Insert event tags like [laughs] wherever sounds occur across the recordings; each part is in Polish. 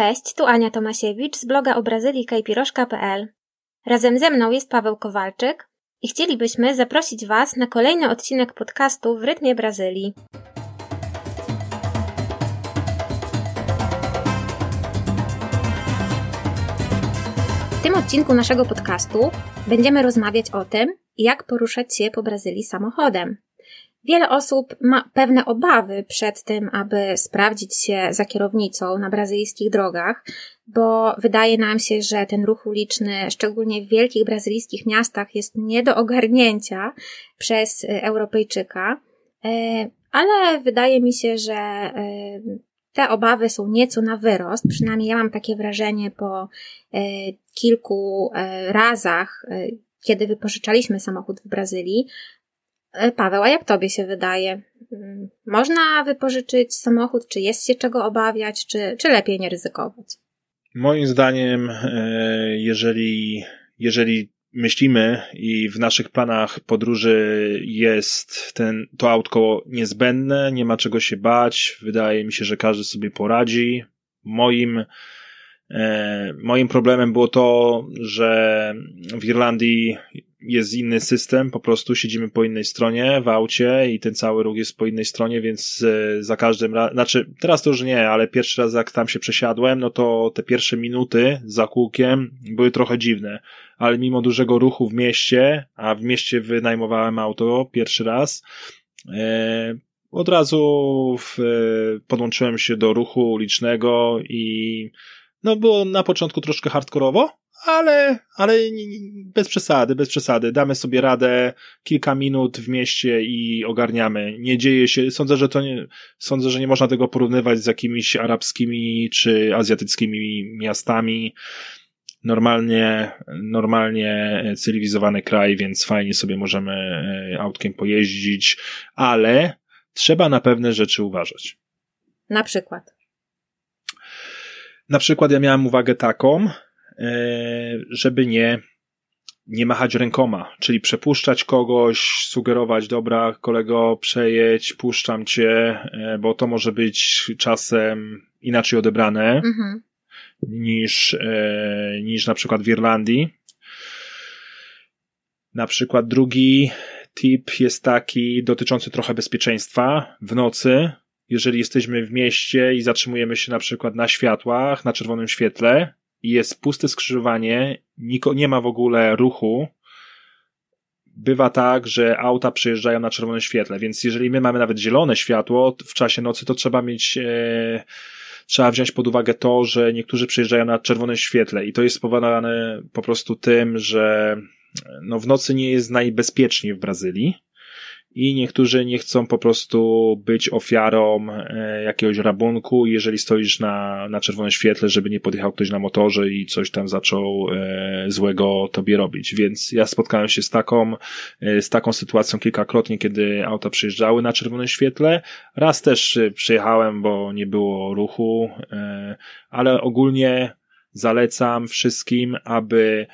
Cześć, tu Ania Tomasiewicz z bloga o Brazylii kajpiroszka.pl. Razem ze mną jest Paweł Kowalczyk i chcielibyśmy zaprosić Was na kolejny odcinek podcastu w rytmie Brazylii. W tym odcinku naszego podcastu będziemy rozmawiać o tym, jak poruszać się po Brazylii samochodem. Wiele osób ma pewne obawy przed tym, aby sprawdzić się za kierownicą na brazylijskich drogach, bo wydaje nam się, że ten ruch uliczny, szczególnie w wielkich brazylijskich miastach, jest nie do ogarnięcia przez Europejczyka. E, ale wydaje mi się, że e, te obawy są nieco na wyrost. Przynajmniej ja mam takie wrażenie po e, kilku razach, kiedy wypożyczaliśmy samochód w Brazylii, E, Paweł, a jak tobie się wydaje? Mm, można wypożyczyć samochód? Czy jest się czego obawiać? Czy, czy lepiej nie ryzykować? Moim zdaniem, e, jeżeli, jeżeli myślimy i w naszych planach podróży jest ten, to autko niezbędne, nie ma czego się bać, wydaje mi się, że każdy sobie poradzi. Moim, e, moim problemem było to, że w Irlandii jest inny system, po prostu siedzimy po innej stronie w aucie i ten cały ruch jest po innej stronie, więc e, za każdym razem, znaczy teraz to już nie, ale pierwszy raz jak tam się przesiadłem, no to te pierwsze minuty za kółkiem były trochę dziwne, ale mimo dużego ruchu w mieście, a w mieście wynajmowałem auto pierwszy raz, e, od razu w, e, podłączyłem się do ruchu ulicznego i no było na początku troszkę hardkorowo, ale, ale bez przesady, bez przesady. Damy sobie radę kilka minut w mieście i ogarniamy. Nie dzieje się, sądzę, że to nie, sądzę, że nie można tego porównywać z jakimiś arabskimi czy azjatyckimi miastami. Normalnie, normalnie cywilizowany kraj, więc fajnie sobie możemy e, autkiem pojeździć, ale trzeba na pewne rzeczy uważać. Na przykład. Na przykład ja miałem uwagę taką, żeby nie, nie machać rękoma, czyli przepuszczać kogoś, sugerować, dobra, kolego, przejedź, puszczam cię, e, bo to może być czasem inaczej odebrane mhm. niż, e, niż na przykład w Irlandii. Na przykład drugi tip jest taki dotyczący trochę bezpieczeństwa w nocy. Jeżeli jesteśmy w mieście i zatrzymujemy się na przykład na światłach, na czerwonym świetle, jest puste skrzyżowanie, niko, nie ma w ogóle ruchu, bywa tak, że auta przejeżdżają na czerwonym świetle, więc jeżeli my mamy nawet zielone światło w czasie nocy, to trzeba mieć, e, trzeba wziąć pod uwagę to, że niektórzy przejeżdżają na czerwonym świetle i to jest spowodowane po prostu tym, że no w nocy nie jest najbezpieczniej w Brazylii i niektórzy nie chcą po prostu być ofiarą e, jakiegoś rabunku, jeżeli stoisz na, na czerwonym świetle, żeby nie podjechał ktoś na motorze i coś tam zaczął e, złego tobie robić. Więc ja spotkałem się z taką, e, z taką sytuacją kilkakrotnie, kiedy auta przyjeżdżały na czerwonym świetle. Raz też przyjechałem, bo nie było ruchu, ale ogólnie zalecam wszystkim, aby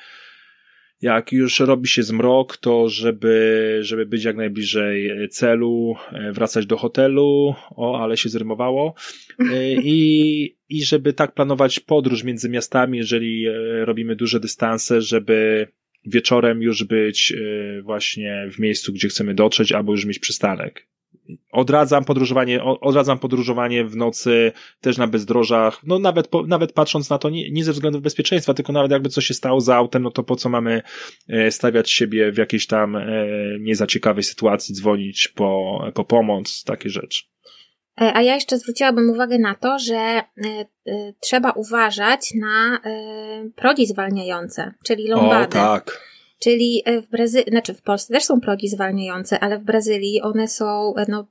jak już robi się zmrok, to żeby, żeby być jak najbliżej celu, e, wracać do hotelu, o, ale się zrymowało, e, i, i żeby tak planować podróż między miastami, jeżeli e, robimy duże dystanse, żeby wieczorem już być właśnie w miejscu, gdzie chcemy dotrzeć, albo już mieć przystanek odradzam podróżowanie, odradzam podróżowanie w nocy też na bezdrożach, no nawet, po, nawet patrząc na to nie, nie ze względów bezpieczeństwa, tylko nawet jakby coś się stało za autem, no to po co mamy e, stawiać siebie w jakiejś tam e, nie za ciekawej sytuacji, dzwonić po, po pomoc, takie rzeczy. E, a ja jeszcze zwróciłabym uwagę na to, że trzeba uważać na progi zwalniające, czyli lombadę. O, tak. Czyli e, w Brazylii, znaczy w Polsce też są progi zwalniające, ale w Brazylii one są e, no,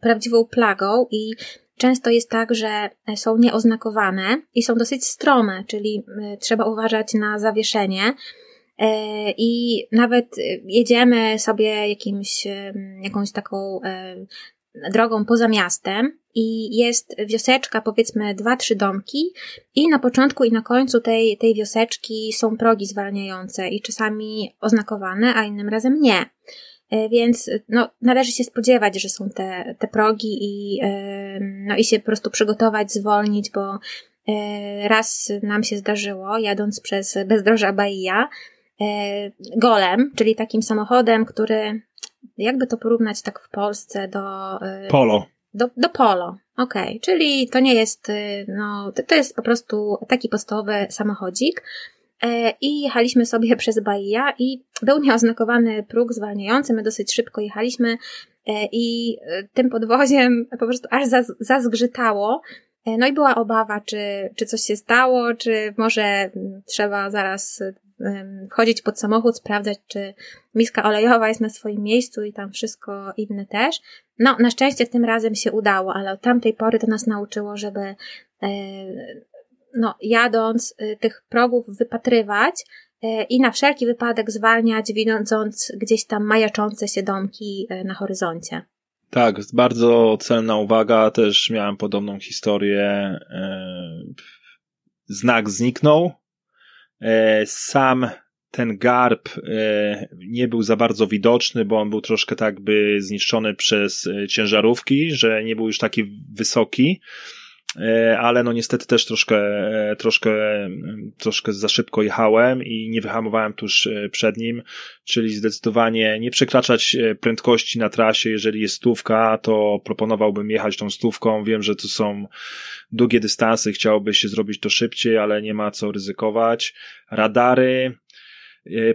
prawdziwą plagą i często jest tak, że e, są nieoznakowane i są dosyć strome, czyli trzeba uważać na zawieszenie. I nawet jedziemy sobie jakimś, jakąś taką drogą poza miastem i jest wioseczka, powiedzmy dwa, trzy domki i na początku i na końcu tej, tej wioseczki są progi zwalniające i czasami oznakowane, a innym razem nie. E, więc no, należy się spodziewać, że są te, te progi i, no, i się po prostu przygotować, zwolnić, bo raz nam się zdarzyło, jadąc przez bezdroża Bahia, golem, czyli takim samochodem, który, jakby to porównać tak w Polsce do... Polo. Do, do polo, okej, okay. czyli to nie jest, no, to jest po prostu taki podstawowy samochodzik, E, i jechaliśmy sobie [laughs] przez Bahia i był nieoznakowany próg zwalniający, my dosyć szybko jechaliśmy e, i e, tym podwoziem po prostu aż zazgrzytało. No i była obawa, czy, czy coś się stało, czy może mm, trzeba zaraz wchodzić pod samochód, sprawdzać, czy miska olejowa jest na swoim miejscu i tam wszystko inne też. No, na szczęście tym razem się udało, ale od tamtej pory to nas nauczyło, żeby no, jadąc y, tych progów wypatrywać y, i na wszelki wypadek zwalniać, widząc gdzieś tam majaczące się domki na horyzoncie. Tak, bardzo celna uwaga. Też miałem podobną historię. Znak zniknął. Sam ten garb nie był za bardzo widoczny, bo on był troszkę tak by zniszczony przez ciężarówki, że nie był już taki wysoki. E, ale no niestety też troszkę, e, troszkę, troszkę za szybko jechałem i nie wyhamowałem tuż e, przed nim, czyli zdecydowanie nie przekraczać prędkości na trasie, jeżeli jest stówka, to proponowałbym jechać tą stówką. Wiem, że to są długie dystanse, chciałoby się zrobić to szybciej, ale nie ma co ryzykować. Radary,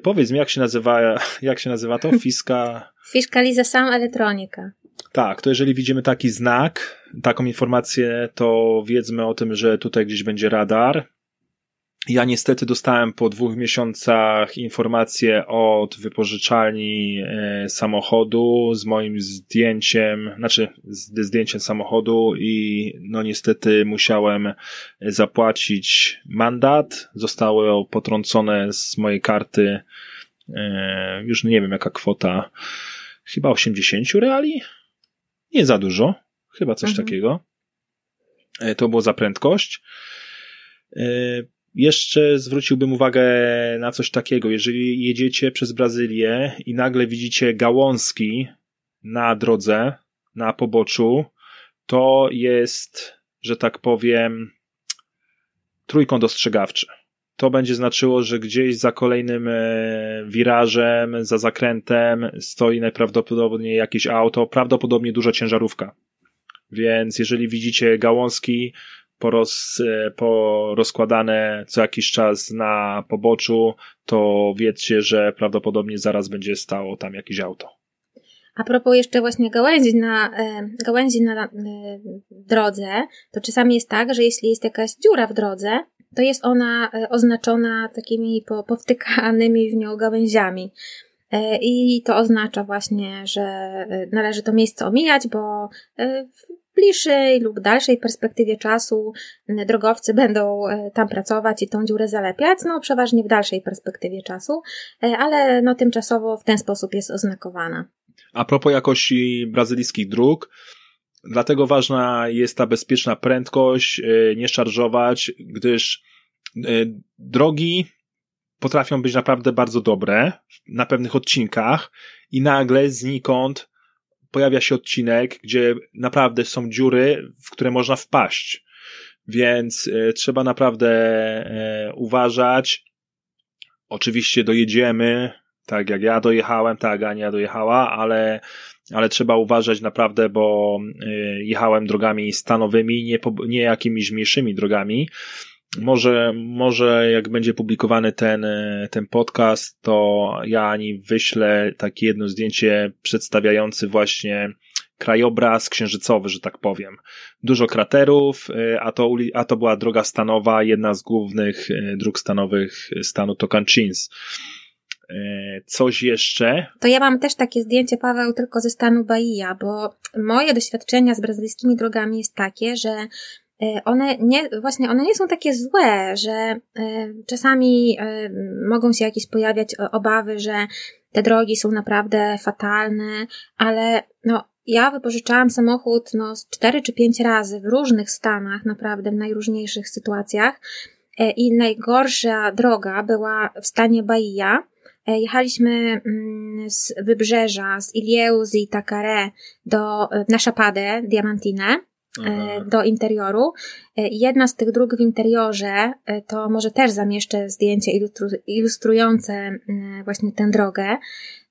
Powiedz mi, jak się nazywa, [laughs] jak się nazywa to? Fiska. Fiskalizacja elektronika. Tak, to jeżeli widzimy taki znak, taką informację, to wiedzmy o tym, że tutaj gdzieś będzie radar. Ja niestety dostałem po dwóch miesiącach informację od wypożyczalni e, samochodu z moim zdjęciem, znaczy z zdjęciem samochodu i no niestety musiałem zapłacić mandat. Zostało potrącone z mojej karty e, już nie wiem jaka kwota, chyba 80 reali? Nie za dużo, chyba coś mhm. takiego. E, to było za prędkość. E, jeszcze zwróciłbym uwagę na coś takiego. Jeżeli jedziecie przez Brazylię i nagle widzicie gałązki na drodze, na poboczu, to jest, że tak powiem, trójkąt ostrzegawczy. To będzie znaczyło, że gdzieś za kolejnym e, wirażem, za zakrętem stoi najprawdopodobniej jakieś auto, prawdopodobnie duża ciężarówka. Więc jeżeli widzicie gałązki e, porozkładane co jakiś czas na poboczu, to wiedzcie, że prawdopodobnie zaraz będzie stało tam jakieś auto. A propos jeszcze właśnie gałęzi na, e, gałęzi na drodze, to czasami jest tak, że jeśli jest jakaś dziura w drodze, to jest ona e, oznaczona takimi powtykanymi w nią gałęziami. E, I to oznacza właśnie, że e, należy to miejsce omijać, bo w bliższej lub dalszej perspektywie czasu drogowcy będą tam pracować i tą dziurę zalepiać, no przeważnie w dalszej perspektywie czasu, ale no tymczasowo w ten sposób jest oznakowana. A propos jakości brazylijskich dróg, Dlatego ważna jest ta bezpieczna prędkość, e, nie szarżować, gdyż e, drogi potrafią być naprawdę bardzo dobre na pewnych odcinkach i nagle znikąd pojawia się odcinek, gdzie naprawdę są dziury, w które można wpaść. Więc e, trzeba naprawdę uważać. Oczywiście dojedziemy, tak jak ja dojechałem, tak Ania dojechała, ale ale trzeba uważać naprawdę, bo y, jechałem drogami stanowymi, nie, nie jakimiś mniejszymi drogami. Może, może jak będzie publikowany ten, y, ten podcast, to ja Ani wyślę takie jedno zdjęcie przedstawiające właśnie krajobraz księżycowy, że tak powiem. Dużo kraterów, y, a to, a to była droga stanowa, jedna z głównych dróg stanowych stanu Tocantins. E, coś jeszcze? To ja mam też takie zdjęcie, Paweł, tylko ze stanu Bahia, bo moje doświadczenia z brazylijskimi drogami jest takie, że e, one nie, właśnie one nie są takie złe, że e, czasami mogą się jakieś pojawiać obawy, że te drogi są naprawdę fatalne, ale no, ja wypożyczałam samochód no, cztery czy pięć razy w różnych stanach, naprawdę w najróżniejszych sytuacjach. I najgorsza droga była w stanie Bahia, E, jechaliśmy mm, z wybrzeża, z Ilieus i Takare do, e, na Szapadę, Diamantinę. Aha. do interioru. Jedna z tych dróg w interiorze, to może też zamieszczę zdjęcie ilustrujące właśnie tę drogę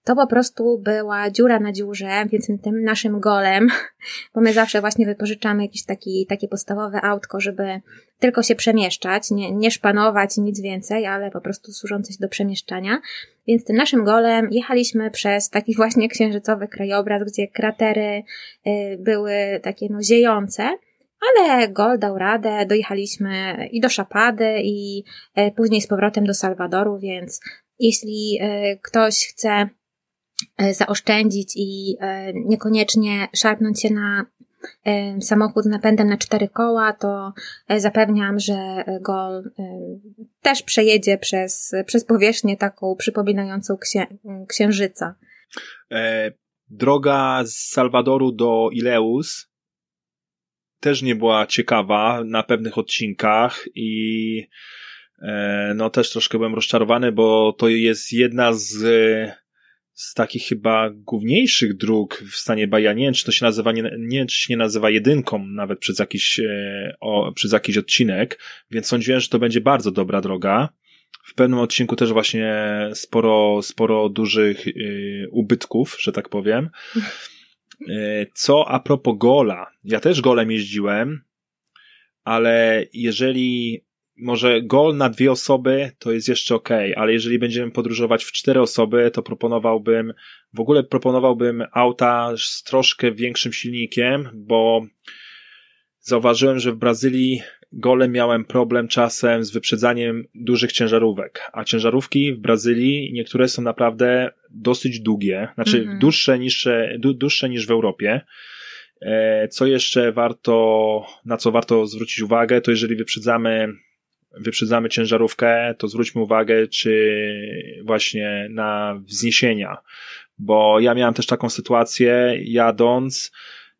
to po prostu była dziura na dziurze, więc tym naszym golem, [laughs] bo my zawsze właśnie wypożyczamy jakieś taki, takie podstawowe autko, żeby tylko się przemieszczać, nie, nie szpanować, nic więcej, ale po prostu służące się do przemieszczania. Więc tym naszym golem jechaliśmy przez taki [laughs] właśnie księżycowy krajobraz, gdzie kratery y, były takie no ziejące, ale Gol dał radę, dojechaliśmy i do Szapady i y, później z powrotem do Salwadoru, więc jeśli y, ktoś chce zaoszczędzić i e, niekoniecznie szarpnąć się na e, samochód z napędem na cztery koła, to zapewniam, że Gol też przejedzie przez, przez powierzchnię taką przypominającą księ, księżyca. Droga z Salwadoru do Ileus też nie była ciekawa na pewnych odcinkach i no też troszkę byłem rozczarowany, bo to jest jedna z z takich chyba główniejszych dróg w stanie Baja. Nie wiem, czy to się nazywa, nie, nie czy się nie nazywa jedynką nawet przez jakiś, e, o, przez jakiś odcinek, więc sądziłem, że to będzie bardzo dobra droga. W pewnym odcinku też właśnie sporo, sporo dużych y, ubytków, że tak powiem. Y, co a propos gola. Ja też golem jeździłem, ale jeżeli może gol na dwie osoby to jest jeszcze ok, ale jeżeli będziemy podróżować w cztery osoby, to proponowałbym, w ogóle proponowałbym auta z troszkę większym silnikiem, bo zauważyłem, że w Brazylii gole miałem problem czasem z wyprzedzaniem dużych ciężarówek, a ciężarówki w Brazylii niektóre są naprawdę dosyć długie, znaczy mm -hmm. dłuższe, niż, dłuższe niż w Europie. E, co jeszcze warto, na co warto zwrócić uwagę, to jeżeli wyprzedzamy wyprzedzamy ciężarówkę, to zwróćmy uwagę, czy właśnie na wzniesienia, bo ja miałem też taką sytuację, jadąc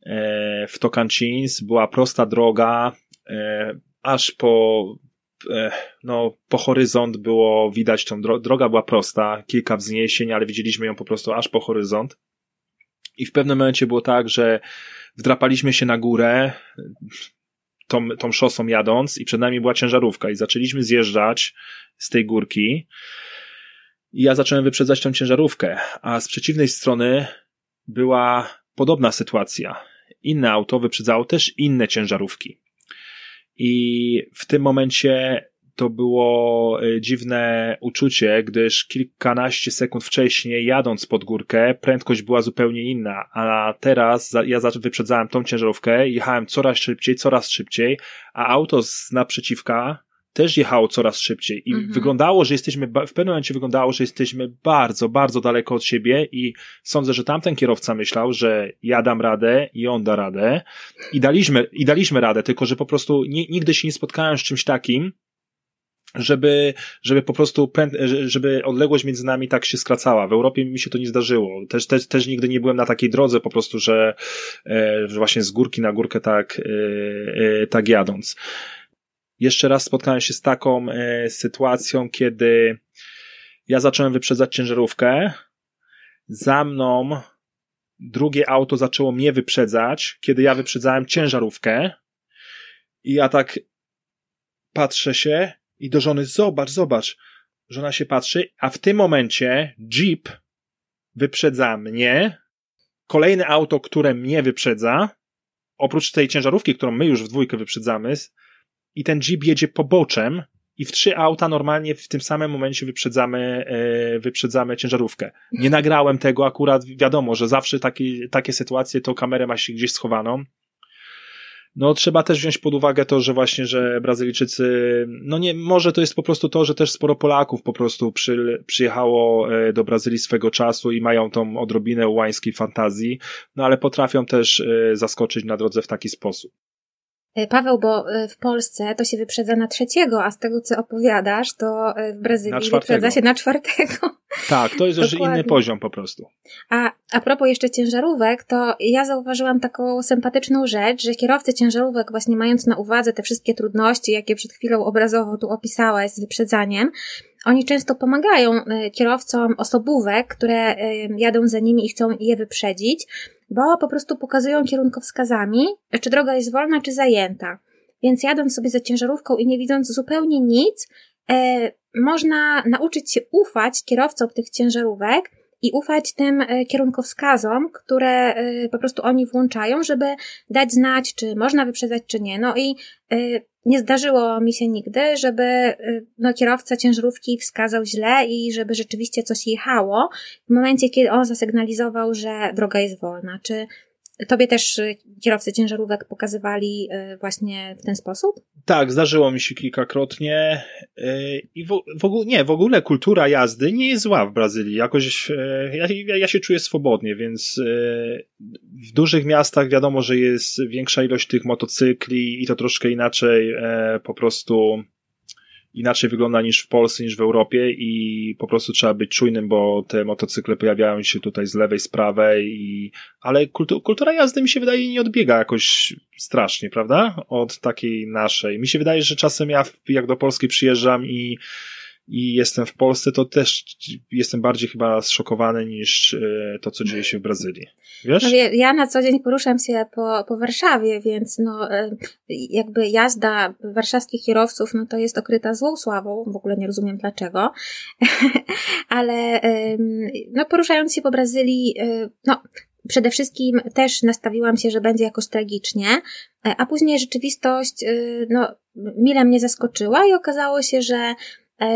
e, w Tocantins, była prosta droga, e, aż po e, no, po horyzont było widać tą drogę, droga była prosta, kilka wzniesień, ale widzieliśmy ją po prostu aż po horyzont. I w pewnym momencie było tak, że wdrapaliśmy się na górę, tą, tą szosą jadąc i przed nami była ciężarówka i zaczęliśmy zjeżdżać z tej górki i ja zacząłem wyprzedzać tą ciężarówkę, a z przeciwnej strony była podobna sytuacja. Inne auto wyprzedzało też inne ciężarówki. I w tym momencie to było e, dziwne uczucie, gdyż kilkanaście sekund wcześniej, jadąc pod górkę, prędkość była zupełnie inna, a teraz ja wyprzedzałem tą ciężarówkę, jechałem coraz szybciej, coraz szybciej, a auto z naprzeciwka też jechało coraz szybciej i mhm. wyglądało, że jesteśmy, w pewnym momencie wyglądało, że jesteśmy bardzo, bardzo daleko od siebie i sądzę, że tamten kierowca myślał, że ja dam radę i on da radę i daliśmy, i daliśmy radę, tylko że po prostu nie, nigdy się nie spotkałem z czymś takim, żeby, żeby po prostu, żeby odległość między nami tak się skracała. W Europie mi się to nie zdarzyło. Też, też, też nigdy nie byłem na takiej drodze po prostu, że, e, że właśnie z górki na górkę tak, e, e, tak jadąc. Jeszcze raz spotkałem się z taką sytuacją, kiedy ja zacząłem wyprzedzać ciężarówkę, za mną drugie auto zaczęło mnie wyprzedzać, kiedy ja wyprzedzałem ciężarówkę i ja tak patrzę się i do żony, zobacz, zobacz. Żona się patrzy, a w tym momencie Jeep wyprzedza mnie, kolejne auto, które mnie wyprzedza, oprócz tej ciężarówki, którą my już w dwójkę wyprzedzamy, i ten Jeep jedzie poboczem i w trzy auta normalnie w tym samym momencie wyprzedzamy, yy, wyprzedzamy ciężarówkę. Nie nagrałem tego akurat, wiadomo, że zawsze takie, takie sytuacje to kamerę ma się gdzieś schowaną, no trzeba też wziąć pod uwagę to, że właśnie, że Brazylijczycy, no nie, może to jest po prostu to, że też sporo Polaków po prostu przy, przyjechało e, do Brazylii swego czasu i mają tą odrobinę łańskiej fantazji, no ale potrafią też e, zaskoczyć na drodze w taki sposób. E, Paweł, bo e, w Polsce to się wyprzedza na trzeciego, a z tego co opowiadasz, to e, w Brazylii wyprzedza się na czwartego. [laughs] Tak, to jest już inny poziom po prostu. A, a propos jeszcze ciężarówek, to ja zauważyłam taką sympatyczną rzecz, że kierowcy ciężarówek, właśnie mając na uwadze te wszystkie trudności, jakie przed chwilą obrazowo tu opisałeś z wyprzedzaniem, oni często pomagają kierowcom osobówek, które jadą za nimi i chcą je wyprzedzić, bo po prostu pokazują kierunkowskazami, czy droga jest wolna, czy zajęta. Więc jadąc sobie za ciężarówką i nie widząc zupełnie nic, e, można nauczyć się ufać kierowcom tych ciężarówek i ufać tym e, kierunkowskazom, które e, po prostu oni włączają, żeby dać znać, czy można wyprzedzać, czy nie. No i e, nie zdarzyło mi się nigdy, żeby no, kierowca ciężarówki wskazał źle i żeby rzeczywiście coś jechało w momencie, kiedy on zasygnalizował, że droga jest wolna. Czy Tobie też y, kierowcy ciężarówek pokazywali y, właśnie w ten sposób? Tak, zdarzyło mi się kilkakrotnie y, i w, w ogóle, nie, w ogóle kultura jazdy nie jest zła w Brazylii. Jakoś ja, ja się czuję swobodnie, więc w dużych miastach wiadomo, że jest większa ilość tych motocykli i to troszkę inaczej po prostu inaczej wygląda niż w Polsce, niż w Europie i po prostu trzeba być czujnym, bo te motocykle pojawiają się tutaj z lewej, z prawej i, ale kultu, kultura jazdy mi się wydaje nie odbiega jakoś strasznie, prawda? Od takiej naszej. Mi się wydaje, że czasem ja jak do Polski przyjeżdżam i i jestem w Polsce, to też jestem bardziej chyba zszokowany niż e, to, co dzieje się w Brazylii. Wiesz? No, ja na co dzień poruszam się po, po Warszawie, więc no, e, jakby jazda warszawskich kierowców, no to jest okryta złą sławą, w ogóle nie rozumiem dlaczego, [laughs] ale no, poruszając się po Brazylii, e, no, przede wszystkim też nastawiłam się, że będzie jakoś tragicznie, a później rzeczywistość, no, mile mnie zaskoczyła i okazało się, że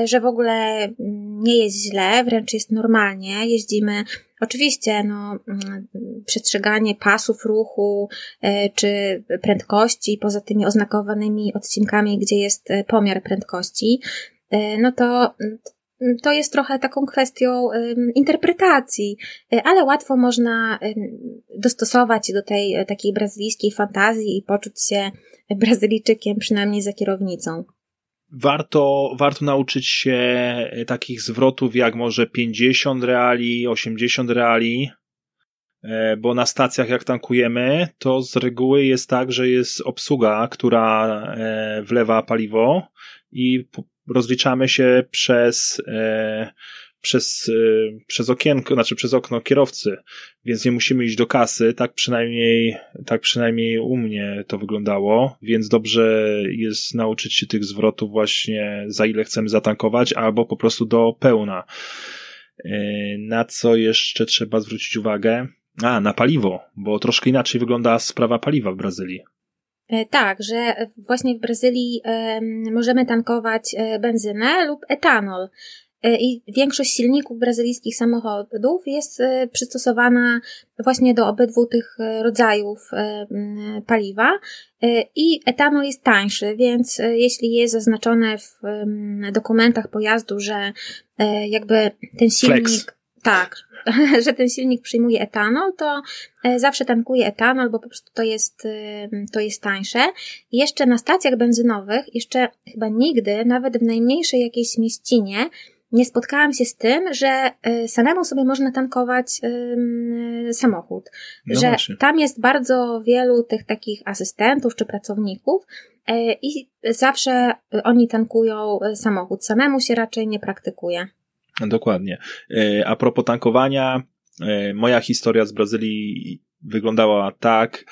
że w ogóle mm, nie jest źle, wręcz jest normalnie. Jeździmy, oczywiście, no, mm, przestrzeganie pasów ruchu, e, czy prędkości, poza tymi oznakowanymi odcinkami, gdzie jest e, pomiar prędkości, no to mm, to jest trochę taką kwestią interpretacji, ale łatwo można dostosować do tej takiej brazylijskiej fantazji i poczuć się Brazylijczykiem, przynajmniej za kierownicą warto, warto nauczyć się takich zwrotów jak może 50 reali, 80 reali, e, bo na stacjach jak tankujemy, to z reguły jest tak, że jest obsługa, która e, wlewa paliwo i rozliczamy się przez e, przez, y, przez okienko, znaczy przez okno kierowcy, więc nie musimy iść do kasy, tak przynajmniej, tak przynajmniej u mnie to wyglądało, więc dobrze jest nauczyć się tych zwrotów właśnie za ile chcemy zatankować, albo po prostu do pełna. Y, na co jeszcze trzeba zwrócić uwagę? A, na paliwo, bo troszkę inaczej wygląda sprawa paliwa w Brazylii. E, tak, że właśnie w Brazylii możemy tankować e, benzynę lub etanol. E, i większość silników brazylijskich samochodów jest e, przystosowana właśnie do obydwu tych e, rodzajów paliwa i etanol jest tańszy, więc jeśli jest zaznaczone w dokumentach pojazdu, że jakby ten silnik Flex. tak, [laughs] że ten silnik przyjmuje etanol, to zawsze tankuje etanol, bo po prostu to jest, to jest tańsze. I jeszcze na stacjach benzynowych, jeszcze chyba nigdy, nawet w najmniejszej jakiejś mieścinie, nie spotkałam się z tym, że y, samemu sobie można tankować samochód. No że właśnie. tam jest bardzo wielu tych takich asystentów czy pracowników e, i zawsze oni tankują e, samochód. Samemu się raczej nie praktykuje. Dokładnie. A propos tankowania, moja historia z Brazylii wyglądała tak.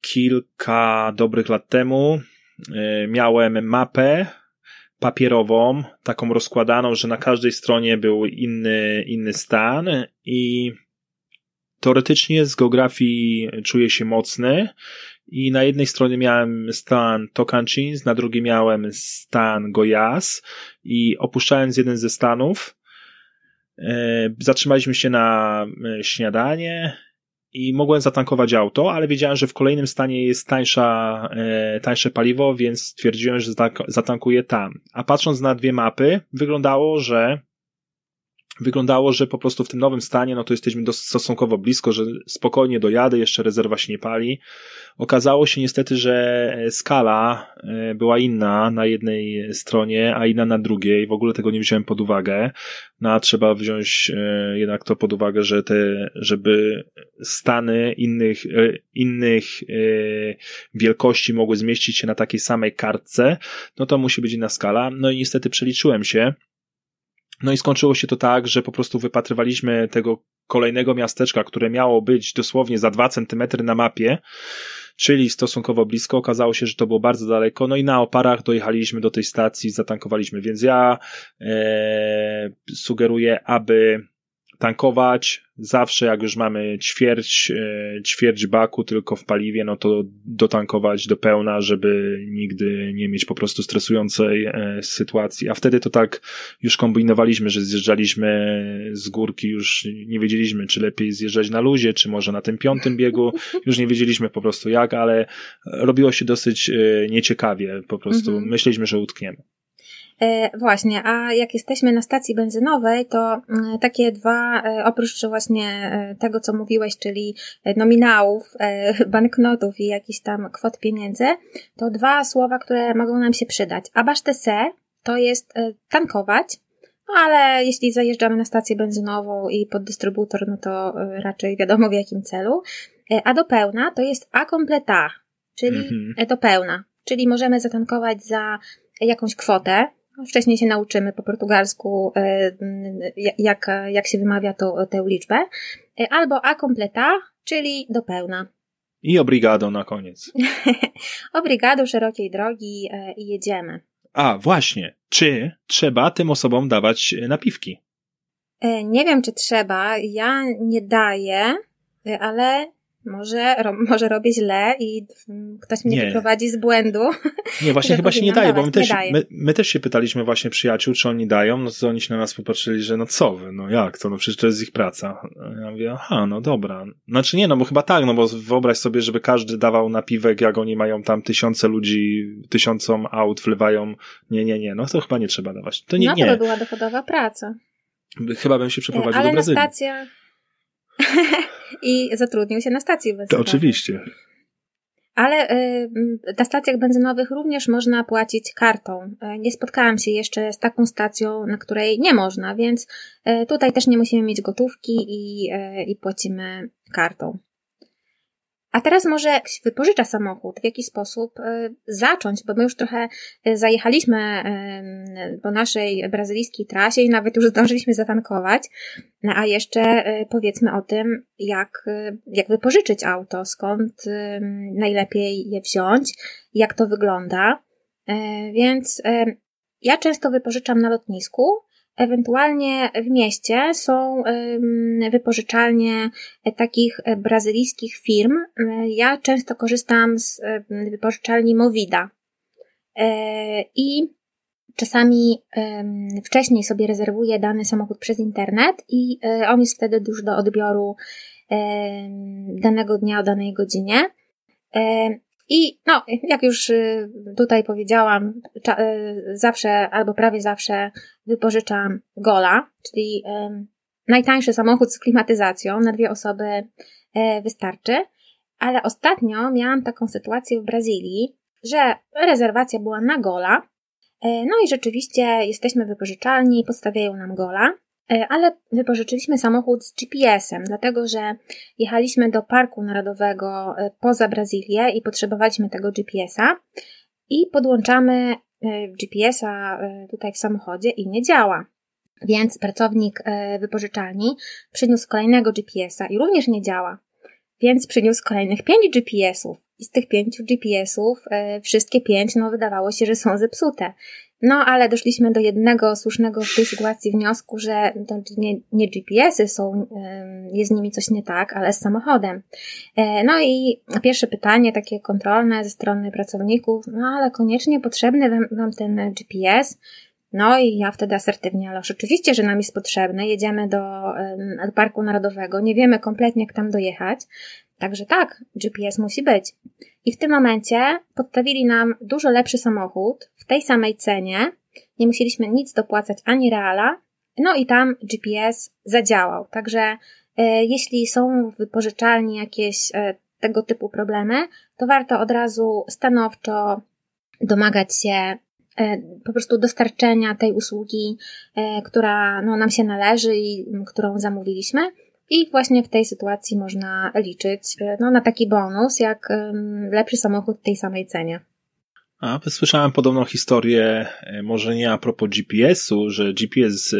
Kilka dobrych lat temu miałem mapę papierową, taką rozkładaną, że na każdej stronie był inny, inny stan i teoretycznie z geografii czuję się mocny i na jednej stronie miałem stan Tocantins, na drugiej miałem stan Goiás i opuszczając jeden ze stanów, e, zatrzymaliśmy się na e, śniadanie i mogłem zatankować auto, ale wiedziałem, że w kolejnym stanie jest tańsza, e, tańsze paliwo, więc stwierdziłem, że zatankuję tam. A patrząc na dwie mapy, wyglądało, że wyglądało, że po prostu w tym nowym stanie, no to jesteśmy stosunkowo blisko, że spokojnie dojadę, jeszcze rezerwa się nie pali. Okazało się niestety, że skala e, była inna na jednej stronie, a inna na drugiej. W ogóle tego nie wziąłem pod uwagę. No a trzeba wziąć e, jednak to pod uwagę, że te, żeby stany innych, e, innych wielkości mogły zmieścić się na takiej samej kartce, no to musi być inna skala. No i niestety przeliczyłem się No i skończyło się to tak, że po prostu wypatrywaliśmy tego kolejnego miasteczka, które miało być dosłownie za dwa centymetry na mapie, czyli stosunkowo blisko. Okazało się, że to było bardzo daleko. No i na oparach dojechaliśmy do tej stacji, zatankowaliśmy. Więc ja e, sugeruję, aby tankować zawsze, jak już mamy ćwierć, e, ćwierć baku tylko w paliwie, no to dotankować do pełna, żeby nigdy nie mieć po prostu stresującej e, sytuacji. A wtedy to tak już kombinowaliśmy, że zjeżdżaliśmy z górki, już nie wiedzieliśmy, czy lepiej zjeżdżać na luzie, czy może na tym piątym biegu. [laughs] Już nie wiedzieliśmy po prostu jak, ale robiło się dosyć e, nieciekawie. Po prostu mhm. myśleliśmy, że utkniemy. E, właśnie, a jak jesteśmy na stacji benzynowej, to mm, takie dwa, e, oprócz właśnie e, tego, co mówiłeś, czyli nominałów, [laughs] banknotów i jakichś tam kwot pieniędzy, to dwa słowa, które mogą nam się przydać. Abastece to jest tankować, no ale jeśli zajeżdżamy na stację benzynową i pod dystrybutor, no to raczej wiadomo w jakim celu. A do pełna to jest a completa, czyli mhm. do pełna. Czyli możemy zatankować za jakąś kwotę, Wcześniej się nauczymy po portugalsku, e, jak, jak się wymawia to, tę liczbę. E, albo a completa, czyli do pełna. I obrigado na koniec. [laughs] obrigado, szerokiej drogi e, i jedziemy. A, właśnie. Czy trzeba tym osobom dawać napiwki? Nie wiem, czy trzeba. Ja nie daję, ale może, ro, może robię źle i ktoś mnie nie. wyprowadzi z błędu. Nie, właśnie [laughs] chyba się nie daje, bo my też, my, my, też się pytaliśmy właśnie przyjaciół, czy oni dają, no to oni się na nas popatrzyli, że no co wy, no jak to, no przecież to jest ich praca. Ja mówię, aha, no dobra. Znaczy nie, no bo chyba tak, no bo wyobraź sobie, żeby każdy dawał napiwek, jak oni mają tam tysiące ludzi, tysiącom aut wlewają, nie, nie, nie, no to chyba nie trzeba dawać. To nie, no to by była dochodowa praca. Chyba bym się przeprowadził Ale do Brazylii. Ale na stacjach i zatrudnił się na stacji benzynowej. To oczywiście. Ale y, na stacjach benzynowych również można płacić kartą. Y, nie spotkałam się jeszcze z taką stacją, na której nie można, więc y, tutaj też nie musimy mieć gotówki i, i płacimy kartą. A teraz może wypożycza samochód, w jaki sposób e, zacząć, bo my już trochę e, zajechaliśmy po naszej brazylijskiej trasie i nawet już zdążyliśmy zatankować, no, a jeszcze e, powiedzmy o tym, jak, jak wypożyczyć auto, skąd najlepiej je wziąć, jak to wygląda. Więc ja często wypożyczam na lotnisku, Ewentualnie w mieście są wypożyczalnie takich brazylijskich firm. Ja często korzystam z wypożyczalni Movida. E, I czasami wcześniej sobie rezerwuję dany samochód przez internet i e, on jest wtedy już do odbioru danego dnia o danej godzinie. I no, jak już y, tutaj powiedziałam, y, zawsze albo prawie zawsze wypożyczam Gola, czyli najtańszy samochód z klimatyzacją na dwie osoby e, wystarczy. Ale ostatnio miałam taką sytuację w Brazylii, że rezerwacja była na Gola. No i rzeczywiście jesteśmy wypożyczalni, podstawiają nam Gola. E, ale wypożyczyliśmy samochód z GPS-em, dlatego że jechaliśmy do Parku Narodowego e, poza Brazylię i potrzebowaliśmy tego GPS-a i podłączamy e, GPS-a tutaj w samochodzie i nie działa. Więc pracownik wypożyczalni przyniósł kolejnego GPS-a i również nie działa. Więc przyniósł kolejnych pięć GPS-ów. I z tych pięciu GPS-ów wszystkie pięć, no wydawało się, że są zepsute. No, ale doszliśmy do jednego słusznego w tej sytuacji wniosku, że to nie, nie GPS-y są, jest z nimi coś nie tak, ale z samochodem. E, no i pierwsze pytanie, takie kontrolne ze strony pracowników, no ale koniecznie potrzebny wam, wam ten GPS. No i ja wtedy asertywnie, ale oczywiście, że nam jest potrzebny. Jedziemy do, do Parku Narodowego, nie wiemy kompletnie, jak tam dojechać. Także tak, GPS musi być. I w tym momencie podstawili nam dużo lepszy samochód tej samej cenie. Nie musieliśmy nic dopłacać ani reala. No i tam GPS zadziałał. Także e, jeśli są w wypożyczalni jakieś e, tego typu problemy, to warto od razu stanowczo domagać się e, po prostu dostarczenia tej usługi, która no, nam się należy i którą zamówiliśmy. I właśnie w tej sytuacji można liczyć no, na taki bonus, jak lepszy samochód w tej samej cenie. A, słyszałem podobną historię, e, może nie a propos GPS-u, że GPS e,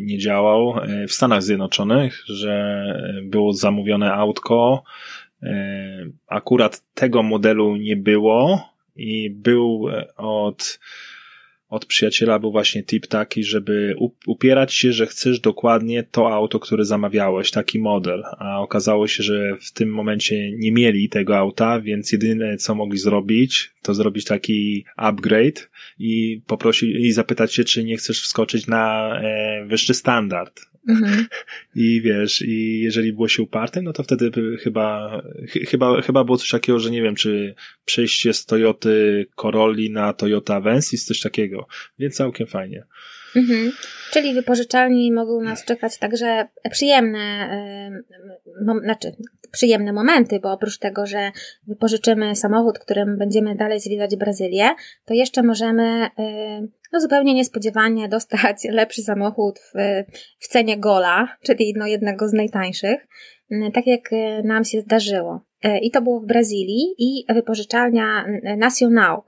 nie działał e, w Stanach Zjednoczonych, że było zamówione autko, akurat tego modelu nie było i był od od przyjaciela był właśnie tip taki, żeby upierać się, że chcesz dokładnie to auto, które zamawiałeś, taki model, a okazało się, że w tym momencie nie mieli tego auta, więc jedyne co mogli zrobić, to zrobić taki upgrade i poprosić i zapytać się, czy nie chcesz wskoczyć na e, wyższy standard. Mhm. [laughs] I wiesz, i jeżeli było się upartym, no to wtedy chyba, ch chyba, chyba było coś takiego, że nie wiem, czy przejście z Toyoty Corolli na Toyota Avensis, coś takiego. Więc całkiem fajnie. Mhm. Czyli wypożyczalni mogą nas czekać także przyjemne, yy, znaczy przyjemne momenty, bo oprócz tego, że wypożyczymy samochód, którym będziemy dalej zwiedzać Brazylię, to jeszcze możemy no zupełnie niespodziewanie dostać lepszy samochód w, w cenie Gola, czyli no jednego z najtańszych, tak jak nam się zdarzyło. Yy, I to było w Brazylii i wypożyczalnia Nacional.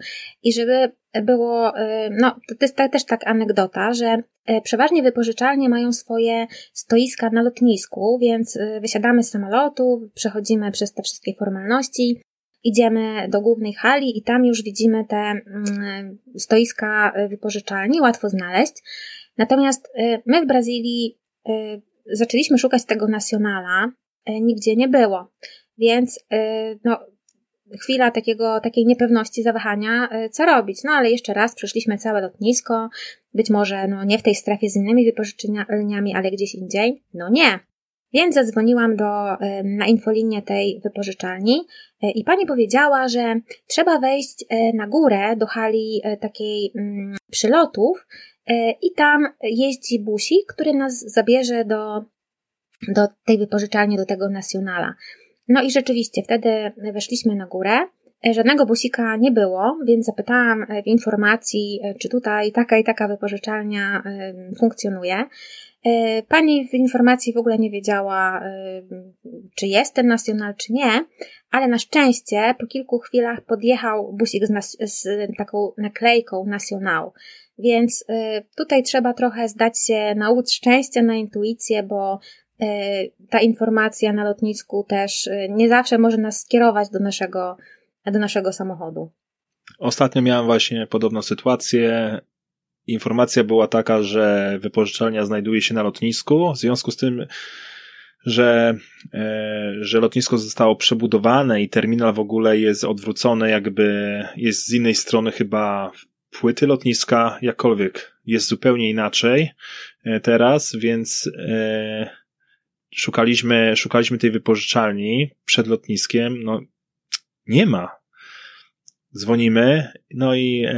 I żeby było, no to jest też tak anegdota, że przeważnie wypożyczalnie mają swoje stoiska na lotnisku, więc wysiadamy z samolotu, przechodzimy przez te wszystkie formalności, idziemy do głównej hali i tam już widzimy te mm, stoiska wypożyczalni, łatwo znaleźć. Natomiast my w Brazylii zaczęliśmy szukać tego Nacionala, nigdzie nie było. Więc no, chwila takiego, takiej niepewności, zawahania, co robić. No ale jeszcze raz przeszliśmy całe lotnisko, być może no, nie w tej strefie z innymi wypożyczalniami, ale gdzieś indziej. No nie. Więc zadzwoniłam do, na infolinię tej wypożyczalni i pani powiedziała, że trzeba wejść na górę do hali takiej mm, przylotów i tam jeździ busik, który nas zabierze do, do tej wypożyczalni, do tego Nacionala. No i rzeczywiście, wtedy weszliśmy na górę. Żadnego busika nie było, więc zapytałam w informacji, czy tutaj taka i taka wypożyczalnia funkcjonuje. E, pani w informacji w ogóle nie wiedziała, e, czy jest ten Nacional, czy nie, ale na szczęście po kilku chwilach podjechał busik z, z taką naklejką Nacional. Więc e, tutaj trzeba trochę zdać się na łód szczęścia, na intuicję, bo ta informacja na lotnisku też nie zawsze może nas skierować do naszego, do naszego samochodu. Ostatnio miałem właśnie podobną sytuację informacja była taka, że wypożyczalnia znajduje się na lotnisku, w związku z tym, że, e, że lotnisko zostało przebudowane i terminal w ogóle jest odwrócony, jakby jest z innej strony chyba płyty lotniska, jakkolwiek jest zupełnie inaczej e, teraz, więc e, szukaliśmy, szukaliśmy tej wypożyczalni przed lotniskiem, no nie ma. Dzwonimy, no i e,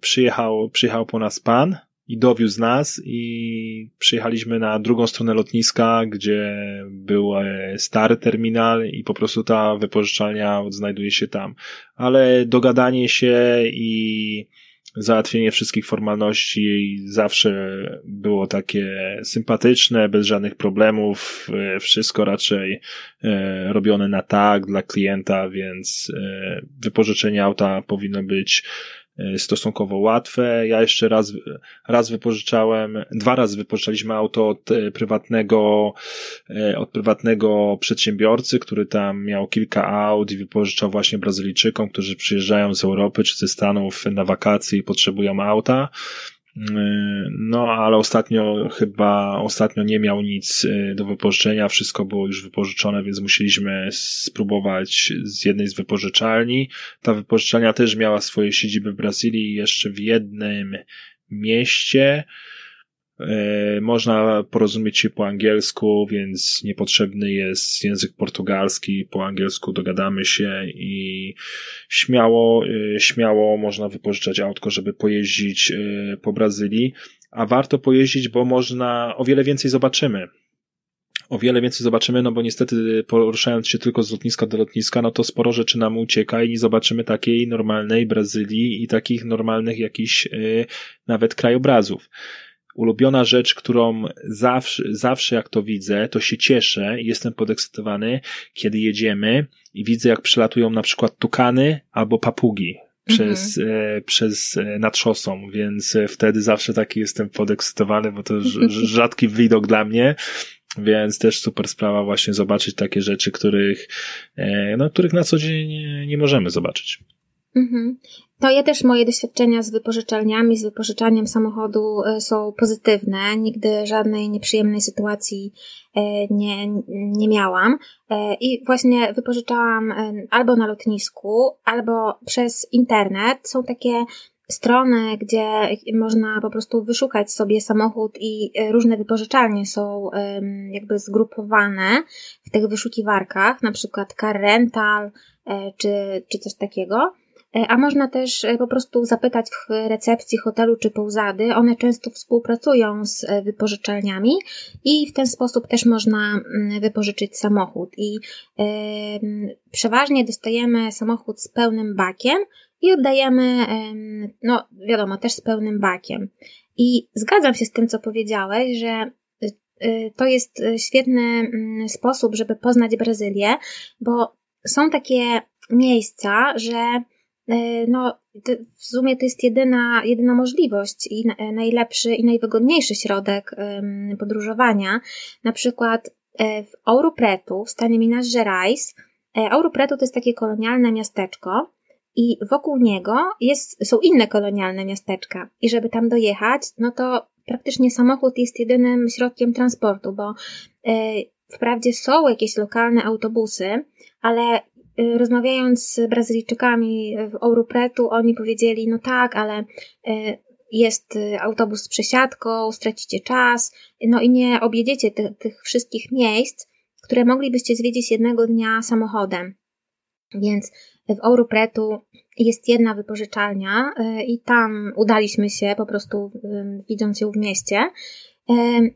przyjechał, przyjechał po nas pan i dowiózł nas i przyjechaliśmy na drugą stronę lotniska, gdzie był e, stary terminal i po prostu ta wypożyczalnia znajduje się tam. Ale dogadanie się i załatwienie wszystkich formalności zawsze było takie sympatyczne, bez żadnych problemów, e, wszystko raczej e, robione na tak dla klienta, więc e, wypożyczenie auta powinno być stosunkowo łatwe. Ja jeszcze raz, raz wypożyczałem, dwa razy wypożyczaliśmy auto od e, prywatnego, e, od prywatnego przedsiębiorcy, który tam miał kilka aut i wypożyczał właśnie Brazylijczykom, którzy przyjeżdżają z Europy czy ze Stanów na wakacje i potrzebują auta. No, ale ostatnio chyba, ostatnio nie miał nic y, do wypożyczenia, wszystko było już wypożyczone, więc musieliśmy spróbować z jednej z wypożyczalni. Ta wypożyczalnia też miała swoje siedziby w Brazylii jeszcze w jednym mieście, można porozumieć się po angielsku, więc niepotrzebny jest język portugalski. Po angielsku dogadamy się i śmiało, e, śmiało można wypożyczać autko, żeby pojeździć e, po Brazylii. A warto pojeździć, bo można, o wiele więcej zobaczymy o wiele więcej zobaczymy, no bo niestety poruszając się tylko z lotniska do lotniska, no to sporo rzeczy nam ucieka i nie zobaczymy takiej normalnej Brazylii i takich normalnych jakichś yy, nawet krajobrazów ulubiona rzecz, którą zawsze, zawsze jak to widzę, to się cieszę i jestem podekscytowany, kiedy jedziemy i widzę, jak przylatują na przykład tukany albo papugi. przez, mhm. e, przez e, nad szosą, więc e, wtedy zawsze taki jestem podekscytowany, bo to [laughs] rzadki widok dla mnie. Więc też super sprawa właśnie zobaczyć takie rzeczy, których, e, no, których na co dzień nie, nie możemy zobaczyć. Mhm. To ja też moje doświadczenia z wypożyczalniami, z wypożyczaniem samochodu e, są pozytywne. Nigdy żadnej nieprzyjemnej sytuacji e, nie, nie miałam. E, I właśnie wypożyczałam albo na lotnisku, albo przez internet. Są takie strony, gdzie można po prostu wyszukać sobie samochód i różne wypożyczalnie są jakby zgrupowane w tych wyszukiwarkach, na przykład car rental czy, czy coś takiego. E, a można też e, po prostu zapytać w recepcji hotelu czy pouzady. One często współpracują z e, wypożyczalniami i w ten sposób też można mm, wypożyczyć samochód. I przeważnie dostajemy samochód z pełnym bakiem i oddajemy, no wiadomo, też z pełnym bakiem. I zgadzam się z tym, co powiedziałeś, że to jest świetny mm, sposób, żeby poznać Brazylię, bo są takie miejsca, że no, w sumie to jest jedyna, jedyna możliwość i najlepszy i najwygodniejszy środek podróżowania. Na przykład e, w Ouro Preto, w stanie Minas Gerais, e, Ouro Preto to jest takie kolonialne miasteczko i wokół niego jest, są inne kolonialne miasteczka. I żeby tam dojechać, no to praktycznie samochód jest jedynym środkiem transportu, bo wprawdzie są jakieś lokalne autobusy, ale rozmawiając z Brazylijczykami w Ourupretu, oni powiedzieli, no tak, ale y, jest y, autobus z przesiadką, stracicie czas, no i nie objedziecie tych, tych wszystkich miejsc, które moglibyście zwiedzić jednego dnia samochodem. Więc w Ourupretu jest jedna wypożyczalnia i tam udaliśmy się po prostu widząc ją w mieście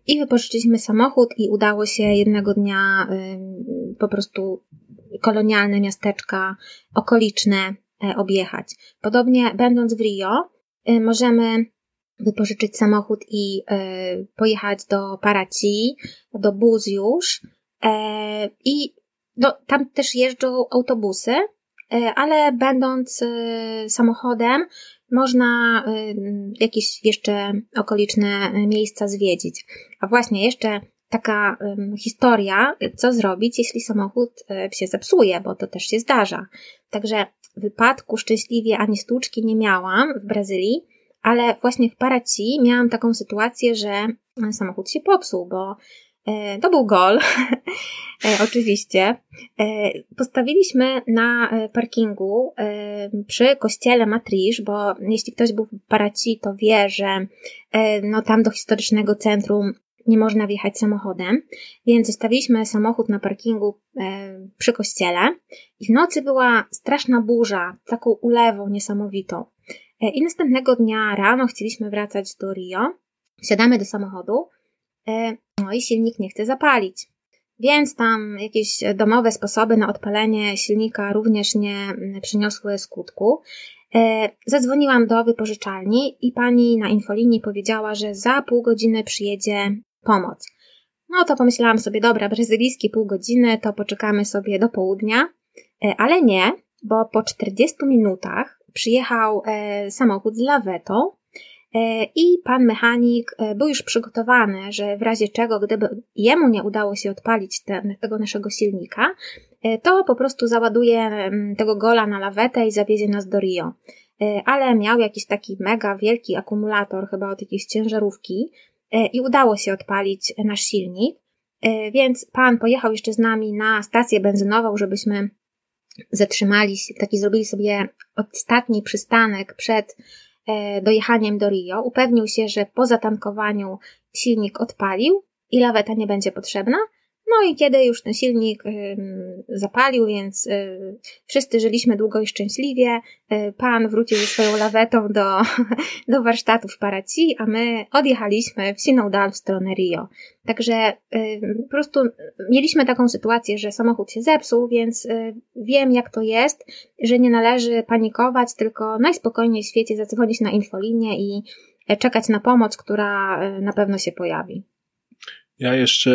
i wypożyczyliśmy samochód i udało się jednego dnia po prostu kolonialne miasteczka okoliczne e, objechać. Podobnie będąc w Rio, e, możemy wypożyczyć samochód i e, pojechać do Paraci, do Buziusz i no, tam też jeżdżą autobusy, ale będąc samochodem można jakieś jeszcze okoliczne miejsca zwiedzić. A właśnie jeszcze taka um, historia, co zrobić, jeśli samochód um, się zepsuje, bo to też się zdarza. Także wypadku szczęśliwie ani stłuczki nie miałam w Brazylii, ale właśnie w Paraci miałam taką sytuację, że samochód się popsuł, bo e, to był gol, [laughs] e, oczywiście. E, postawiliśmy na e, parkingu e, przy kościele Matriz, bo jeśli ktoś był w Paraci, to wie, że e, no, tam do historycznego centrum nie można wjechać samochodem, więc zostawiliśmy samochód na parkingu e, przy kościele i w nocy była straszna burza, taką ulewą niesamowitą. E, I następnego dnia rano chcieliśmy wracać do Rio, wsiadamy do samochodu, e, no i silnik nie chce zapalić. Więc tam jakieś domowe sposoby na odpalenie silnika również nie przyniosły skutku. Zadzwoniłam do wypożyczalni i pani na infolinii powiedziała, że za pół godziny przyjedzie pomoc. No to pomyślałam sobie, dobra, brazylijskie pół godziny, to poczekamy sobie do południa, e, ale nie, bo po 40 minutach przyjechał e, samochód z lawetą e, i pan mechanik był już przygotowany, że w razie czego, gdyby jemu nie udało się odpalić ten, tego naszego silnika, to po prostu załaduje tego gola na lawetę i zawiezie nas do Rio. Ale miał jakiś taki mega wielki akumulator, chyba od jakiejś ciężarówki, i udało się odpalić nasz silnik, e, więc pan pojechał jeszcze z nami na stację benzynową, żebyśmy zatrzymali, taki zrobili sobie ostatni przystanek przed e, dojechaniem do Rio. Upewnił się, że po zatankowaniu silnik odpalił i laweta nie będzie potrzebna, no i kiedy już ten silnik zapalił, więc y, wszyscy żyliśmy długo i szczęśliwie, y, pan wrócił ze swoją lawetą do, [laughs] do warsztatów Paraci, a my odjechaliśmy w siną dal w stronę Rio. Także y, po prostu mieliśmy taką sytuację, że samochód się zepsuł, więc wiem jak to jest, że nie należy panikować, tylko najspokojniej w świecie zadzwonić na infolinię i e, czekać na pomoc, która na pewno się pojawi. Ja jeszcze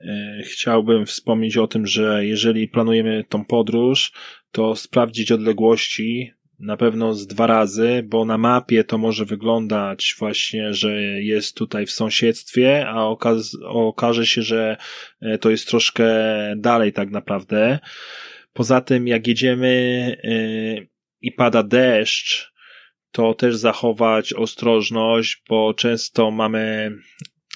e, chciałbym wspomnieć o tym, że jeżeli planujemy tą podróż, to sprawdzić odległości na pewno z dwa razy, bo na mapie to może wyglądać właśnie, że jest tutaj w sąsiedztwie, a okaz okaże się, że e, to jest troszkę dalej tak naprawdę. Poza tym, jak jedziemy yy, i pada deszcz, to też zachować ostrożność, bo często mamy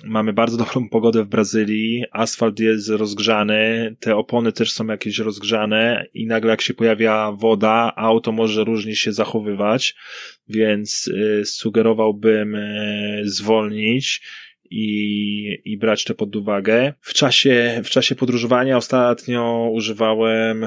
mamy bardzo dobrą pogodę w Brazylii, asfalt jest rozgrzany, te opony też są jakieś rozgrzane i nagle jak się pojawia woda, auto może różnie się zachowywać, więc y, sugerowałbym y, zwolnić i, i brać to pod uwagę. W czasie, w czasie podróżowania ostatnio używałem,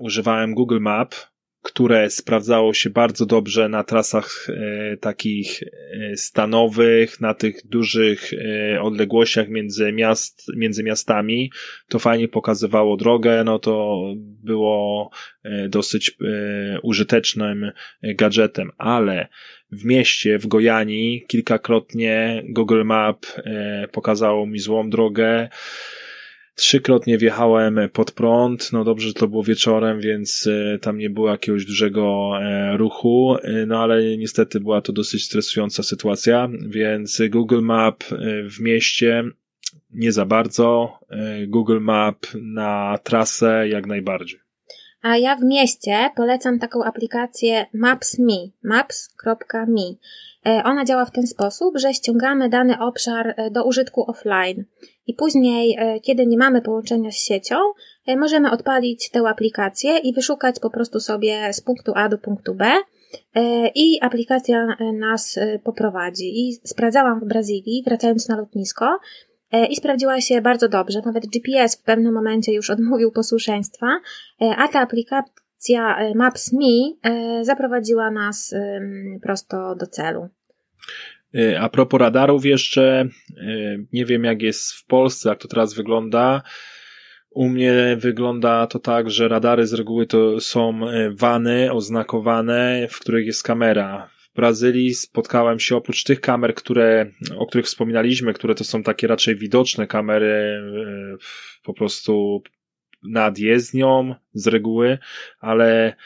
używałem Google Map, które sprawdzało się bardzo dobrze na trasach e, takich e, stanowych, na tych dużych e, odległościach między, miast, między miastami. To fajnie pokazywało drogę, no to było e, dosyć e, użytecznym gadżetem, ale w mieście, w Gojani, kilkakrotnie Google Map e, pokazało mi złą drogę. Trzykrotnie wjechałem pod prąd, no dobrze, że to było wieczorem, więc e, tam nie było jakiegoś dużego e, ruchu, e, no ale niestety była to dosyć stresująca sytuacja, więc Google Map w mieście nie za bardzo, Google Map na trasę jak najbardziej. A ja w mieście polecam taką aplikację Maps.me, maps.me. Ona działa w ten sposób, że ściągamy dany obszar do użytku offline. I później, e, kiedy nie mamy połączenia z siecią, e, możemy odpalić tę aplikację i wyszukać po prostu sobie z punktu A do punktu B e, i aplikacja nas poprowadzi. I sprawdzałam w Brazylii, wracając na lotnisko, i sprawdziła się bardzo dobrze. Nawet GPS w pewnym momencie już [laughs] odmówił posłuszeństwa, a ta aplikacja Maps.me zaprowadziła nas prosto do celu. A propos radarów jeszcze, nie wiem jak jest w Polsce, jak to teraz wygląda. U mnie wygląda to tak, że radary z reguły to są wany oznakowane, w których jest kamera. W Brazylii spotkałem się oprócz tych kamer, które, o których wspominaliśmy, które to są takie raczej widoczne kamery po prostu nad jezdnią z reguły, ale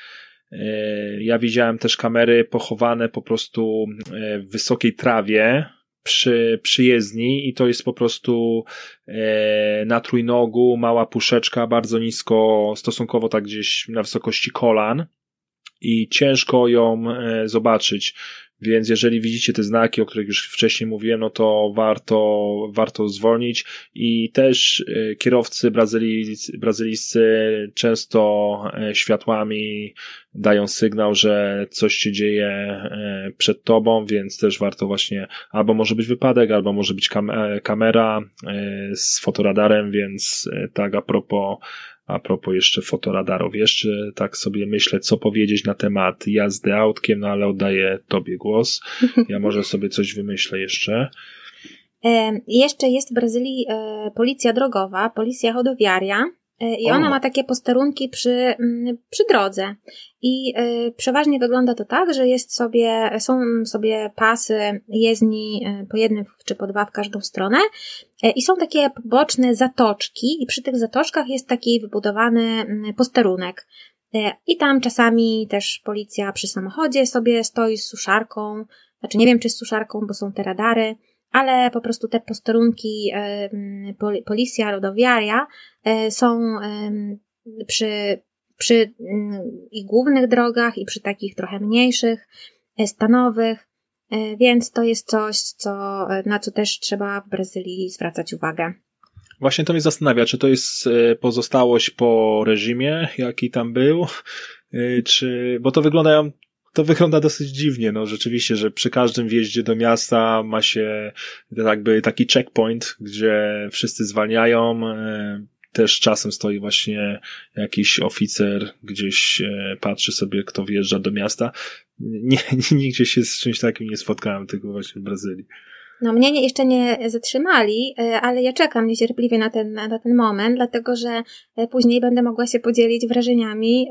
E, ja widziałem też kamery pochowane po prostu e, w wysokiej trawie przy przyjezdni i to jest po prostu e, na trójnogu, mała puszeczka, bardzo nisko, stosunkowo tak gdzieś na wysokości kolan i ciężko ją zobaczyć. Więc jeżeli widzicie te znaki, o których już wcześniej mówiłem, no to warto, warto zwolnić. I też e, kierowcy brazylijscy, brazylijscy często e, światłami dają sygnał, że coś się dzieje e, przed tobą, więc też warto właśnie, albo może być wypadek, albo może być kamera z fotoradarem, więc tak a propos a propos jeszcze fotoradarów, jeszcze tak sobie myślę, co powiedzieć na temat jazdy autkiem, no ale oddaję Tobie głos. [laughs] Ja może sobie coś wymyślę jeszcze. E, jeszcze jest w Brazylii e, policja drogowa, policja hodowiaria, I ona ma takie posterunki przy, mm, przy drodze. I y, przeważnie wygląda to tak, że jest sobie, są sobie pasy jezdni e, po jednym czy po dwa w każdą stronę. I są takie boczne zatoczki, i przy tych zatoczkach jest taki wybudowany mm, posterunek. I tam czasami też policja przy samochodzie sobie stoi z suszarką, znaczy nie wiem czy z suszarką, bo są te radary, ale po prostu te posterunki policja rodowiaria e, są przy, przy i głównych drogach, i przy takich trochę mniejszych, e, stanowych, e, więc to jest coś, co, na co też trzeba w Brazylii zwracać uwagę. Właśnie to mnie zastanawia, czy to jest pozostałość po reżimie, jaki tam był, czy, bo to wyglądają to wygląda dosyć dziwnie, no rzeczywiście, że przy każdym wjeździe do miasta ma się jakby taki checkpoint, gdzie wszyscy zwalniają, e, też czasem stoi właśnie jakiś oficer, gdzieś e, patrzy sobie, kto wjeżdża do miasta. Nie, [laughs] nigdzie się z czymś takim nie spotkałem, tylko właśnie w Brazylii. No, mnie nie, jeszcze nie zatrzymali, e, ale ja czekam niecierpliwie na ten, na ten moment, dlatego że później będę mogła się podzielić wrażeniami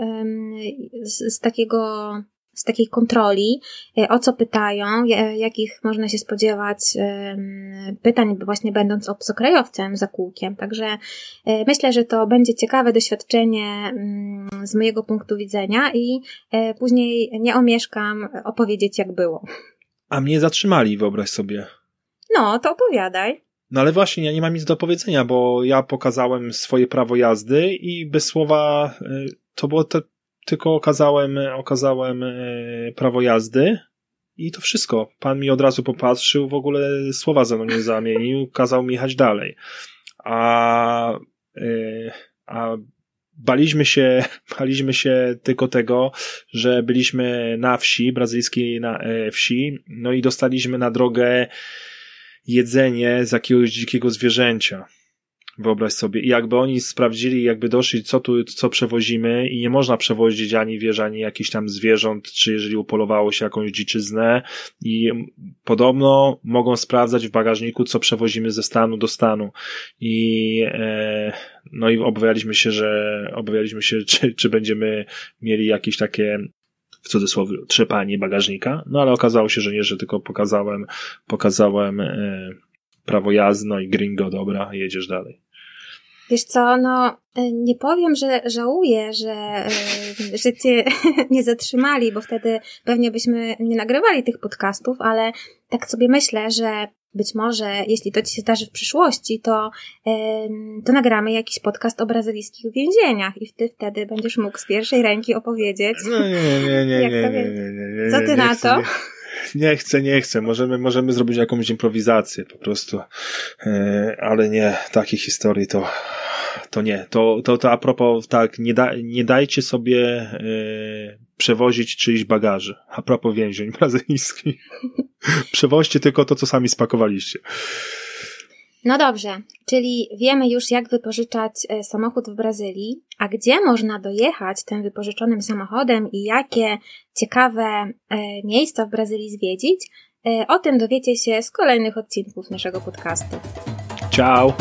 z, z takiego z takiej kontroli, e, o co pytają, jakich można się spodziewać pytań, właśnie będąc obcokrajowcem za kółkiem. Także e, myślę, że to będzie ciekawe doświadczenie mm, z mojego punktu widzenia i e, później nie omieszkam opowiedzieć, jak było. A mnie zatrzymali, wyobraź sobie. No, to opowiadaj. No ale właśnie, ja nie mam nic do powiedzenia, bo ja pokazałem swoje prawo jazdy i bez słowa to było te, tylko okazałem, okazałem e, prawo jazdy i to wszystko. Pan mi od razu popatrzył, w ogóle słowa ze mną nie zamienił, kazał mi jechać dalej. A, e, a baliśmy się, [laughs] baliśmy się tylko tego, że byliśmy na wsi, brazylijskiej na e, wsi, no i dostaliśmy na drogę jedzenie z jakiegoś dzikiego zwierzęcia. Wyobraź sobie. I jakby oni sprawdzili, jakby doszli, co tu, co przewozimy i nie można przewozić ani wież, ani jakichś tam zwierząt, czy jeżeli upolowało się jakąś dziczyznę i podobno mogą sprawdzać w bagażniku, co przewozimy ze stanu do stanu. I, e, no i obawialiśmy się, że, obawialiśmy się, [laughs] czy, czy będziemy mieli jakieś takie w cudzysłowie trzepanie bagażnika, no ale okazało się, że nie, że tylko pokazałem, pokazałem, e, prawo jazdy, no i gringo, dobra, jedziesz dalej. Wiesz co, no e, nie powiem, że żałuję, że, e, [laughs] że cię [laughs] nie zatrzymali, bo wtedy pewnie byśmy nie nagrywali tych podcastów, ale tak sobie myślę, że być może, jeśli to ci się zdarzy w przyszłości, to, to nagramy jakiś podcast o brazylijskich więzieniach i ty wtedy będziesz mógł z pierwszej ręki opowiedzieć. No nie, nie, nie, [laughs] jak nie, to, nie, nie, nie, Co ty na to? Nie chcę, nie chcę. Możemy, możemy zrobić jakąś improwizację po prostu, e, ale nie, takich historii to to nie. To, to, to a propos, tak, nie, da, nie dajcie sobie e, przewozić czyichś bagaży. A propos więzień [laughs] brazylijskich. Przewoźcie tylko to, co sami spakowaliście. No dobrze, czyli wiemy już, jak wypożyczać e, samochód w Brazylii, a gdzie można dojechać tym wypożyczonym samochodem i jakie ciekawe e, miejsca w Brazylii zwiedzić, o tym dowiecie się z kolejnych odcinków naszego podcastu. Ciao!